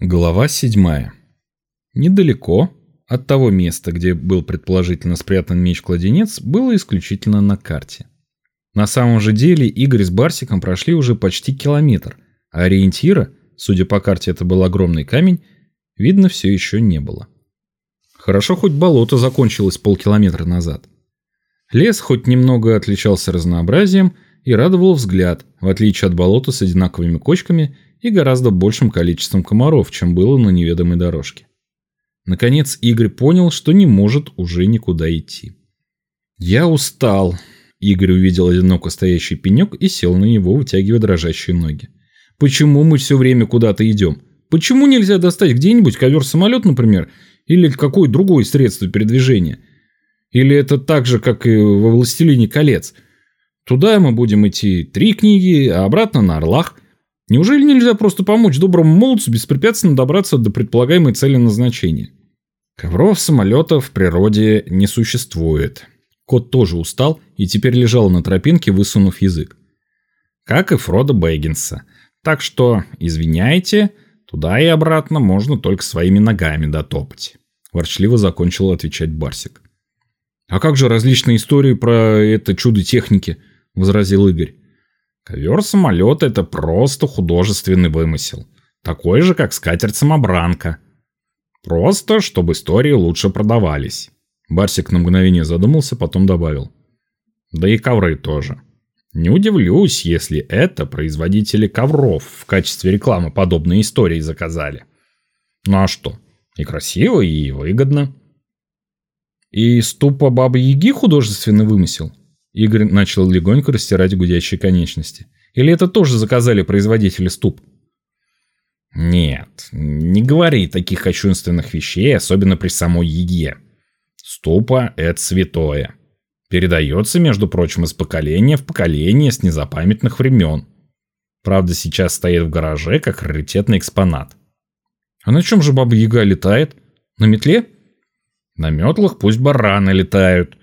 Глава 7. Недалеко от того места, где был предположительно спрятан меч-кладенец, было исключительно на карте. На самом же деле Игорь с Барсиком прошли уже почти километр, а ориентира, судя по карте это был огромный камень, видно все еще не было. Хорошо хоть болото закончилось полкилометра назад. Лес хоть немного отличался разнообразием и радовал взгляд, в отличие от болота с одинаковыми кочками – и гораздо большим количеством комаров, чем было на неведомой дорожке. Наконец Игорь понял, что не может уже никуда идти. «Я устал», – Игорь увидел одиноко стоящий пенек и сел на него, вытягивая дрожащие ноги. «Почему мы все время куда-то идем? Почему нельзя достать где-нибудь ковер-самолет, например, или какое другое средство передвижения? Или это так же, как и во «Властелине колец»? Туда мы будем идти три книги, а обратно на «Орлах». Неужели нельзя просто помочь доброму молодцу беспрепятственно добраться до предполагаемой цели назначения? Ковров самолетов в природе не существует. Кот тоже устал и теперь лежал на тропинке, высунув язык. Как и Фродо Бэггинса. Так что, извиняйте, туда и обратно можно только своими ногами дотопать. Ворчливо закончил отвечать Барсик. «А как же различные истории про это чудо техники?» – возразил Игорь. Ковер-самолет – это просто художественный вымысел. Такой же, как скатерть-самобранка. Просто, чтобы истории лучше продавались. Барсик на мгновение задумался, потом добавил. Да и ковры тоже. Не удивлюсь, если это производители ковров в качестве рекламы подобные истории заказали. Ну а что? И красиво, и выгодно. И ступа Бабы-Яги художественный вымысел? Игорь начал легонько растирать гудящие конечности. Или это тоже заказали производители ступ? Нет, не говори таких кощунственных вещей, особенно при самой еге. Ступа – это святое. Передается, между прочим, из поколения в поколение с незапамятных времен. Правда, сейчас стоит в гараже как раритетный экспонат. А на чем же Баба Яга летает? На метле? На метлах пусть бараны летают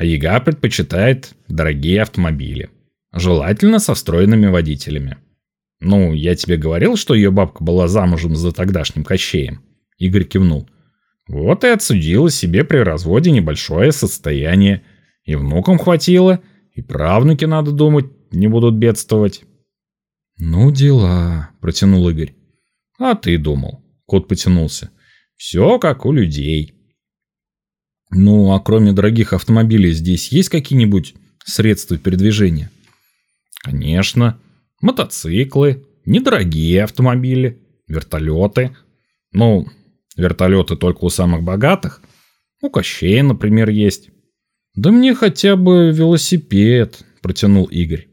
а Яга предпочитает дорогие автомобили. Желательно со встроенными водителями. Ну, я тебе говорил, что ее бабка была замужем за тогдашним Кощеем. Игорь кивнул. Вот и отсудила себе при разводе небольшое состояние. И внукам хватило, и правнуки, надо думать, не будут бедствовать. Ну, дела, протянул Игорь. А ты думал. Кот потянулся. Все как у людей. Ну, а кроме дорогих автомобилей здесь есть какие-нибудь средства передвижения? Конечно. Мотоциклы, недорогие автомобили, вертолеты. Ну, вертолеты только у самых богатых. У Кощея, например, есть. Да мне хотя бы велосипед, протянул Игорь.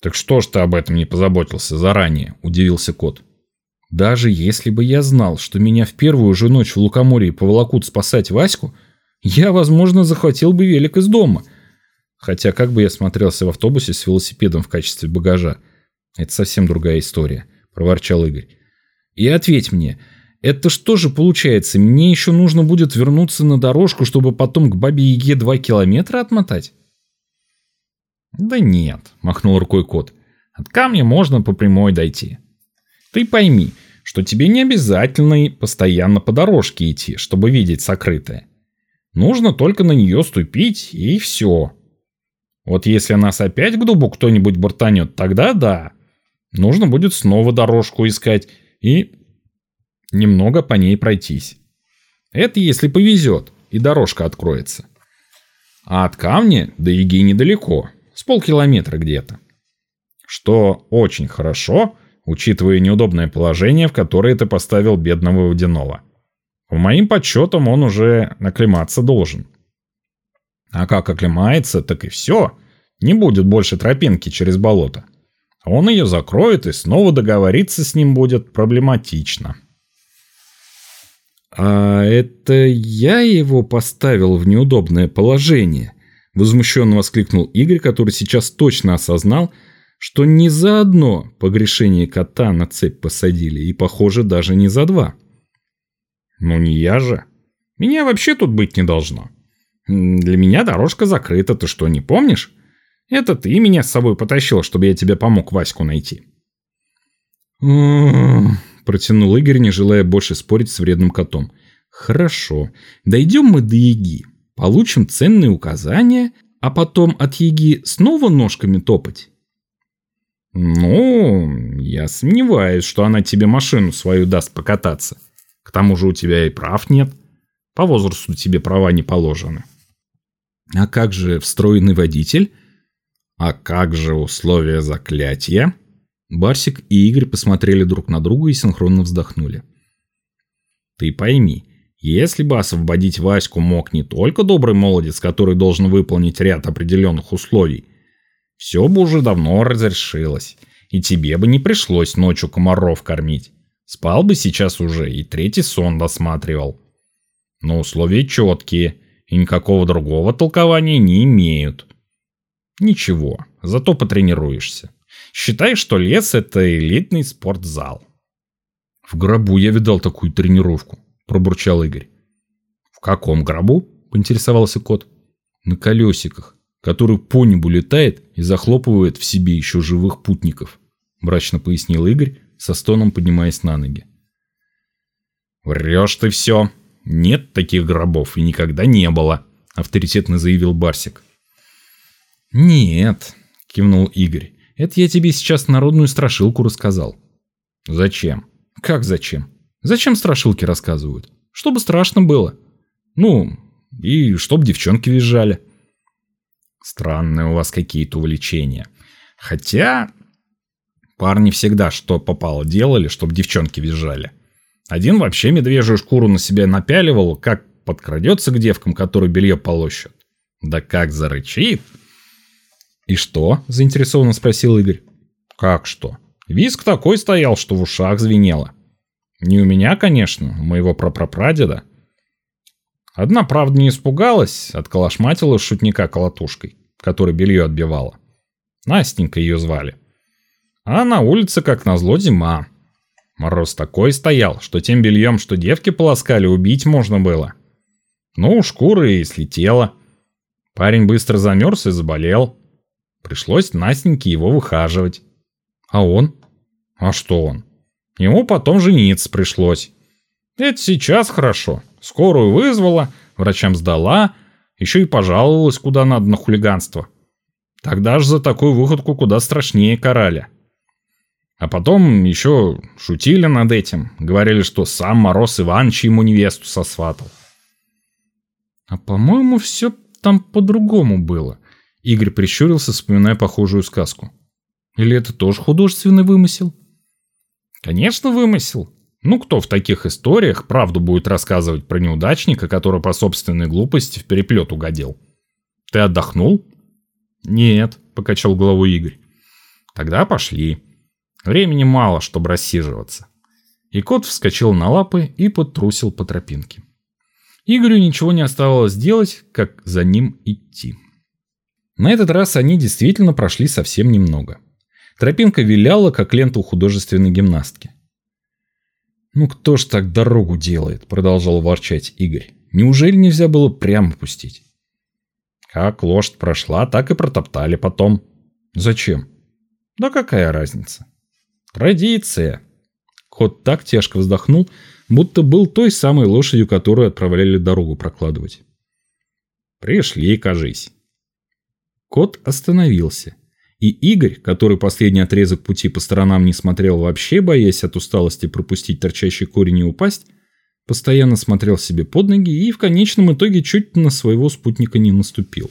Так что ж ты об этом не позаботился заранее, удивился кот. Даже если бы я знал, что меня в первую же ночь в Лукоморье поволокут спасать Ваську, я, возможно, захватил бы велик из дома. Хотя как бы я смотрелся в автобусе с велосипедом в качестве багажа? Это совсем другая история, проворчал Игорь. И ответь мне, это что же получается, мне еще нужно будет вернуться на дорожку, чтобы потом к бабе Яге два километра отмотать? Да нет, махнул рукой кот. От камня можно по прямой дойти. Ты пойми, что тебе не обязательно постоянно по дорожке идти, чтобы видеть сокрытое. Нужно только на нее ступить, и все. Вот если нас опять к дубу кто-нибудь бортанет, тогда да. Нужно будет снова дорожку искать и немного по ней пройтись. Это если повезет, и дорожка откроется. А от камня до Яги недалеко, с полкилометра где-то. Что очень хорошо, учитывая неудобное положение, в которое ты поставил бедного водяного. По моим подсчетам, он уже оклематься должен. А как оклемается, так и все. Не будет больше тропинки через болото. Он ее закроет, и снова договориться с ним будет проблематично. «А это я его поставил в неудобное положение?» Возмущенно воскликнул Игорь, который сейчас точно осознал, что не за одно погрешение кота на цепь посадили, и, похоже, даже не за два. Ну не я же. Меня вообще тут быть не должно. Для меня дорожка закрыта, ты что, не помнишь? Это ты меня с собой потащил, чтобы я тебе помог Ваську найти. протянул Игорь, не желая больше спорить с вредным котом. Хорошо, дойдем мы до Еги, получим ценные указания, а потом от Еги снова ножками топать. Ну, я сомневаюсь, что она тебе машину свою даст покататься. К тому же у тебя и прав нет. По возрасту тебе права не положены. А как же встроенный водитель? А как же условия заклятия? Барсик и Игорь посмотрели друг на друга и синхронно вздохнули. Ты пойми, если бы освободить Ваську мог не только добрый молодец, который должен выполнить ряд определенных условий, все бы уже давно разрешилось, и тебе бы не пришлось ночью комаров кормить. Спал бы сейчас уже и третий сон досматривал. Но условия четкие, и никакого другого толкования не имеют. Ничего, зато потренируешься. Считай, что лес – это элитный спортзал. В гробу я видал такую тренировку, пробурчал Игорь. В каком гробу? Поинтересовался кот. На колесиках, который по небу летает и захлопывает в себе еще живых путников, мрачно пояснил Игорь, со стоном поднимаясь на ноги. Врешь ты все. Нет таких гробов и никогда не было, авторитетно заявил Барсик. Нет, кивнул Игорь. Это я тебе сейчас народную страшилку рассказал. Зачем? Как зачем? Зачем страшилки рассказывают? Чтобы страшно было. Ну, и чтоб девчонки визжали. Странные у вас какие-то увлечения. Хотя, парни всегда что попало делали, чтоб девчонки визжали. Один вообще медвежью шкуру на себя напяливал, как подкрадется к девкам, которые белье полощут. Да как зарычит. «И что?» – заинтересованно спросил Игорь. «Как что? Виск такой стоял, что в ушах звенело. Не у меня, конечно, у моего прапрапрадеда. Одна, правда, не испугалась, отколошматила шутника колотушкой, который белье отбивала. Настенька ее звали. А на улице, как назло, зима. Мороз такой стоял, что тем бельем, что девки полоскали, убить можно было. Ну, шкура и слетела. Парень быстро замерз и заболел. Пришлось Настеньке его выхаживать. А он? А что он? Ему потом жениться пришлось. Это сейчас хорошо. Скорую вызвала, врачам сдала, еще и пожаловалась куда надо на хулиганство. Тогда же за такую выходку куда страшнее карали. А потом еще шутили над этим. Говорили, что сам Мороз Иванович ему невесту сосватал. А по-моему, все там по-другому было. Игорь прищурился, вспоминая похожую сказку. Или это тоже художественный вымысел? Конечно, вымысел. Ну, кто в таких историях правду будет рассказывать про неудачника, который по собственной глупости в переплет угодил? Ты отдохнул? Нет, покачал головой Игорь. Тогда пошли. Времени мало, чтобы рассиживаться. И кот вскочил на лапы и подтрусил по тропинке. Игорю ничего не оставалось делать, как за ним идти. На этот раз они действительно прошли совсем немного. Тропинка виляла, как лента у художественной гимнастки. «Ну кто ж так дорогу делает?» – продолжал ворчать Игорь. «Неужели нельзя было прямо пустить?» «Как лошадь прошла, так и протоптали потом». «Зачем?» «Да какая разница?» «Традиция». Кот так тяжко вздохнул, будто был той самой лошадью, которую отправляли дорогу прокладывать. «Пришли, кажись». Кот остановился. И Игорь, который последний отрезок пути по сторонам не смотрел вообще, боясь от усталости пропустить торчащий корень и упасть, постоянно смотрел себе под ноги и в конечном итоге чуть на своего спутника не наступил.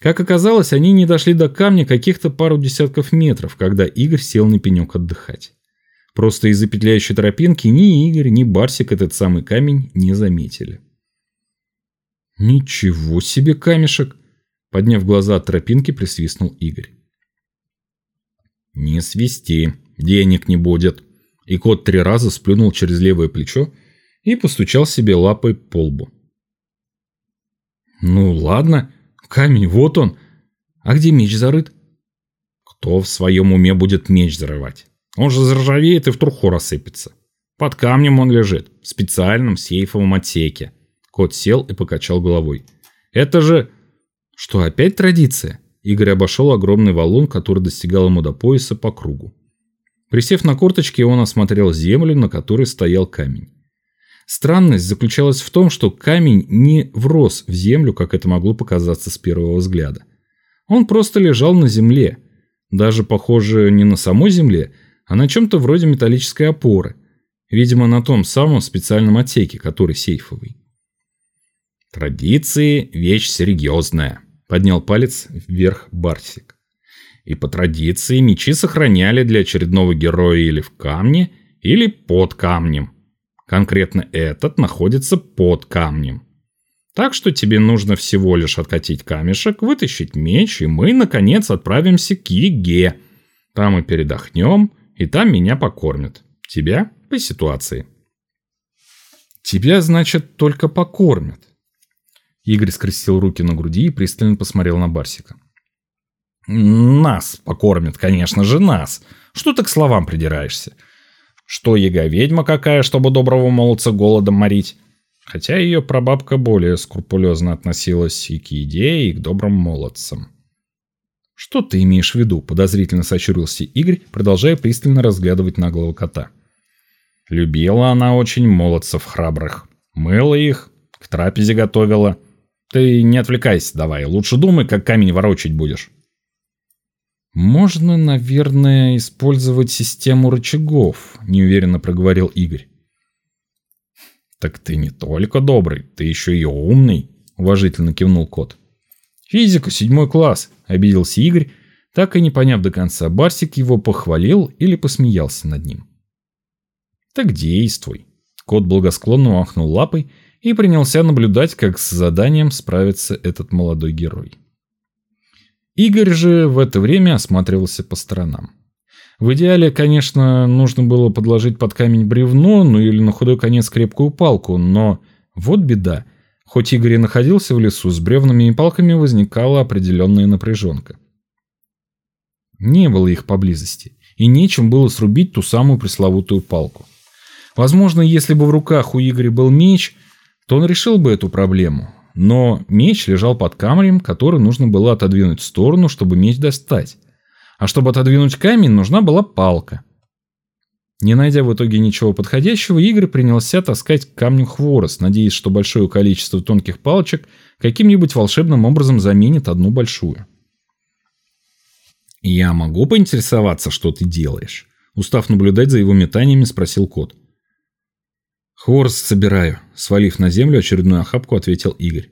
Как оказалось, они не дошли до камня каких-то пару десятков метров, когда Игорь сел на пенек отдыхать. Просто из-за петляющей тропинки ни Игорь, ни Барсик этот самый камень не заметили. «Ничего себе камешек!» Подняв глаза от тропинки, присвистнул Игорь. «Не свисти, денег не будет». И кот три раза сплюнул через левое плечо и постучал себе лапой по лбу. «Ну ладно, камень вот он. А где меч зарыт?» «Кто в своем уме будет меч зарывать? Он же заржавеет и в труху рассыпется. Под камнем он лежит, в специальном сейфовом отсеке». Кот сел и покачал головой. «Это же что, опять традиция? Игорь обошел огромный валун, который достигал ему до пояса по кругу. Присев на корточки, он осмотрел землю, на которой стоял камень. Странность заключалась в том, что камень не врос в землю, как это могло показаться с первого взгляда. Он просто лежал на земле, даже, похоже, не на самой земле, а на чем-то вроде металлической опоры, видимо, на том самом специальном отсеке, который сейфовый. «Традиции – вещь серьезная», – поднял палец вверх Барсик. И по традиции мечи сохраняли для очередного героя или в камне, или под камнем. Конкретно этот находится под камнем. Так что тебе нужно всего лишь откатить камешек, вытащить меч, и мы, наконец, отправимся к Еге. Там мы передохнем, и там меня покормят. Тебя по ситуации. Тебя, значит, только покормят. Игорь скрестил руки на груди и пристально посмотрел на Барсика. Нас покормят, конечно же, нас. Что ты к словам придираешься? Что яга-ведьма какая, чтобы доброго молодца голодом морить? Хотя ее прабабка более скрупулезно относилась и к еде, и к добрым молодцам. «Что ты имеешь в виду?» – подозрительно сочурился Игорь, продолжая пристально разглядывать наглого кота. «Любила она очень молодцев храбрых. Мыла их, к трапезе готовила. Ты не отвлекайся давай, лучше думай, как камень ворочать будешь». «Можно, наверное, использовать систему рычагов», – неуверенно проговорил Игорь. «Так ты не только добрый, ты еще и умный», – уважительно кивнул кот. «Физика, седьмой класс», – обиделся Игорь, так и не поняв до конца, Барсик его похвалил или посмеялся над ним. «Так действуй». Кот благосклонно махнул лапой и принялся наблюдать, как с заданием справится этот молодой герой. Игорь же в это время осматривался по сторонам. В идеале, конечно, нужно было подложить под камень бревно, ну или на худой конец крепкую палку, но вот беда. Хоть Игорь и находился в лесу, с бревнами и палками возникала определенная напряженка. Не было их поблизости, и нечем было срубить ту самую пресловутую палку. Возможно, если бы в руках у Игоря был меч, то он решил бы эту проблему, но меч лежал под камнем, который нужно было отодвинуть в сторону, чтобы меч достать. А чтобы отодвинуть камень, нужна была палка. Не найдя в итоге ничего подходящего, Игорь принялся таскать к камню хворост, надеясь, что большое количество тонких палочек каким-нибудь волшебным образом заменит одну большую. «Я могу поинтересоваться, что ты делаешь?» Устав наблюдать за его метаниями, спросил кот. «Хворост собираю», — свалив на землю очередную охапку, ответил Игорь.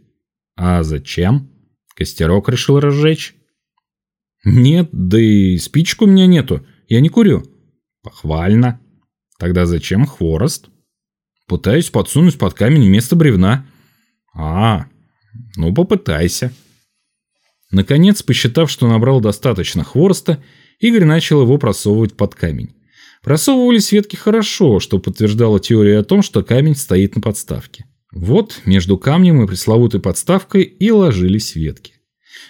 «А зачем? Костерок решил разжечь?» «Нет, да и спичек у меня нету, я не курю». «Похвально. Тогда зачем хворост?» «Пытаюсь подсунуть под камень вместо бревна». «А, ну попытайся». Наконец, посчитав, что набрал достаточно хвороста, Игорь начал его просовывать под камень. Просовывались ветки хорошо, что подтверждало теорию о том, что камень стоит на подставке. Вот между камнем и пресловутой подставкой и ложились ветки.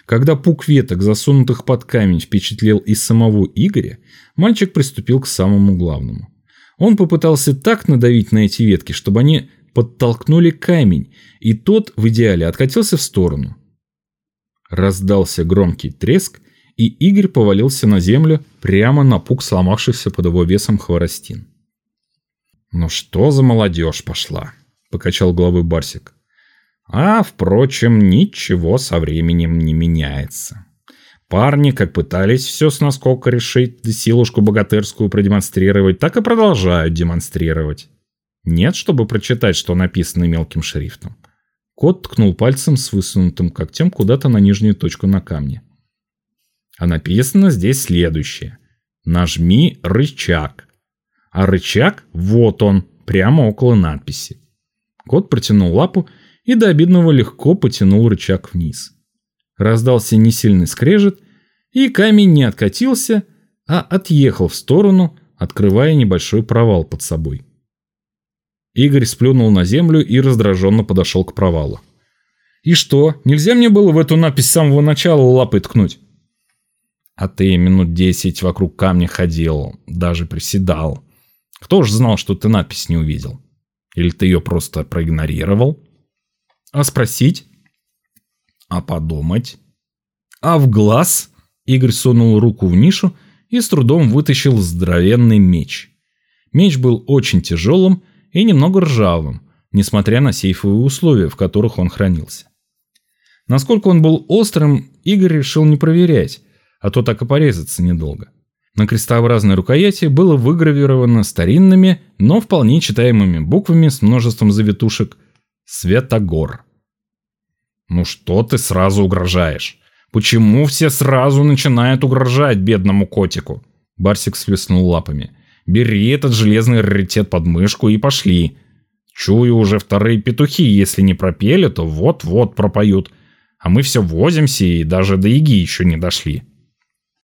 Когда пук веток, засунутых под камень, впечатлел и самого Игоря, мальчик приступил к самому главному. Он попытался так надавить на эти ветки, чтобы они подтолкнули камень, и тот в идеале откатился в сторону. Раздался громкий треск, и Игорь повалился на землю прямо на пук сломавшихся под его весом хворостин. «Ну что за молодежь пошла?» – покачал головой Барсик. «А, впрочем, ничего со временем не меняется. Парни как пытались все с наскока решить, силушку богатырскую продемонстрировать, так и продолжают демонстрировать. Нет, чтобы прочитать, что написано мелким шрифтом». Кот ткнул пальцем с высунутым когтем куда-то на нижнюю точку на камне. А написано здесь следующее. Нажми рычаг. А рычаг, вот он, прямо около надписи. Кот протянул лапу и до обидного легко потянул рычаг вниз. Раздался несильный скрежет, и камень не откатился, а отъехал в сторону, открывая небольшой провал под собой. Игорь сплюнул на землю и раздраженно подошел к провалу. «И что, нельзя мне было в эту надпись с самого начала лапой ткнуть?» А ты минут десять вокруг камня ходил, даже приседал. Кто ж знал, что ты надпись не увидел? Или ты ее просто проигнорировал? А спросить? А подумать? А в глаз? Игорь сунул руку в нишу и с трудом вытащил здоровенный меч. Меч был очень тяжелым и немного ржавым, несмотря на сейфовые условия, в которых он хранился. Насколько он был острым, Игорь решил не проверять, а то так и порезаться недолго. На крестообразной рукояти было выгравировано старинными, но вполне читаемыми буквами с множеством завитушек «Светогор». «Ну что ты сразу угрожаешь? Почему все сразу начинают угрожать бедному котику?» Барсик свистнул лапами. «Бери этот железный раритет под мышку и пошли. Чую уже вторые петухи, если не пропели, то вот-вот пропоют. А мы все возимся и даже до Иги еще не дошли».